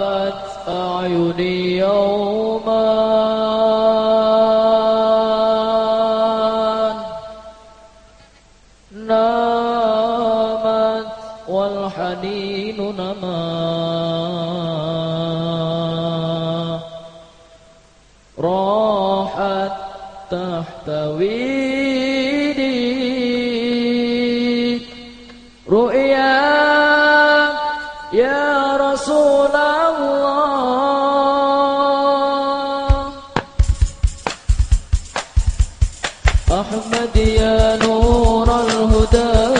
نامت أعيني يوما. نامت والحنين نما. راحت تحتوي محمد يا نور الهدى.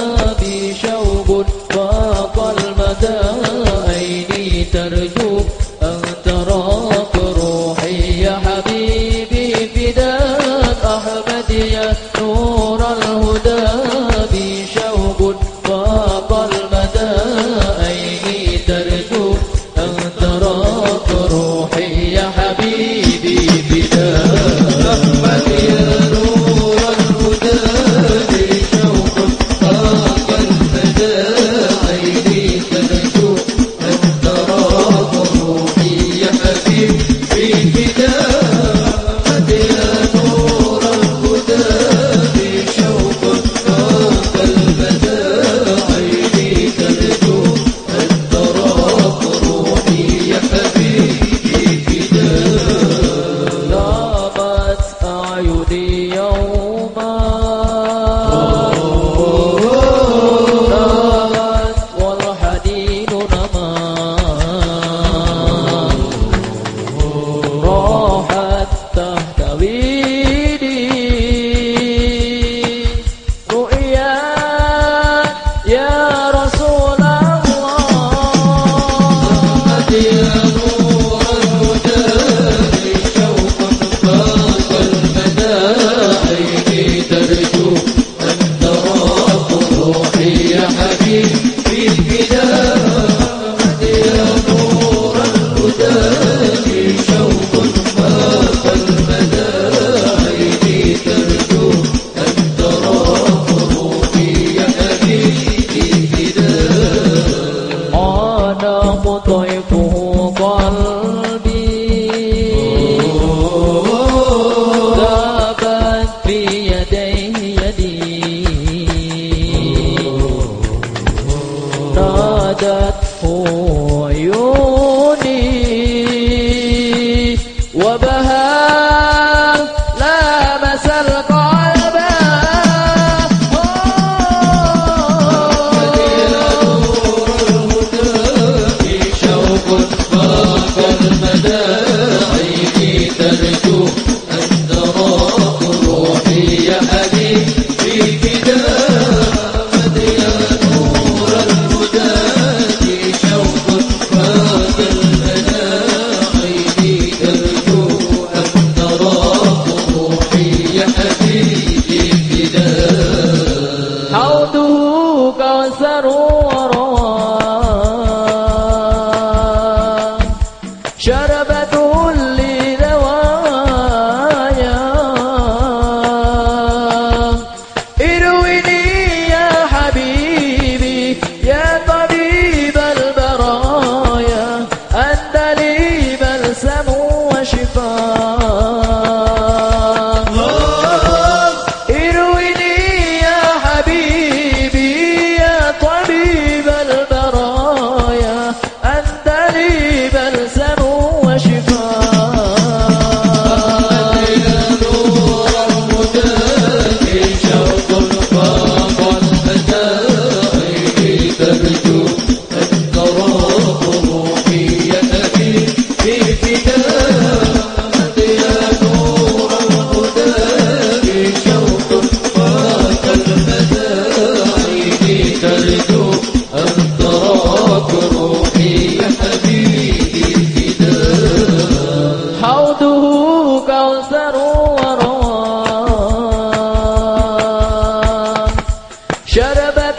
يوم That for yêu كوثر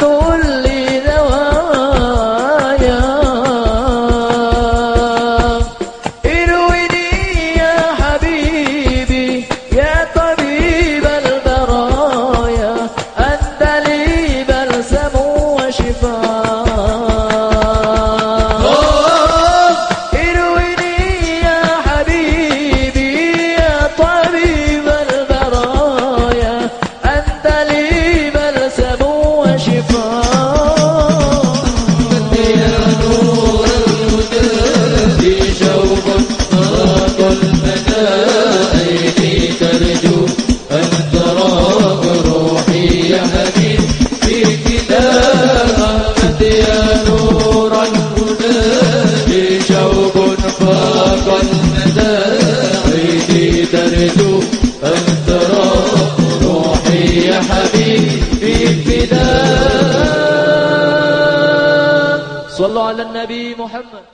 todo كله روحي يا حبيبي في ابتداء صلوا على النبي محمد.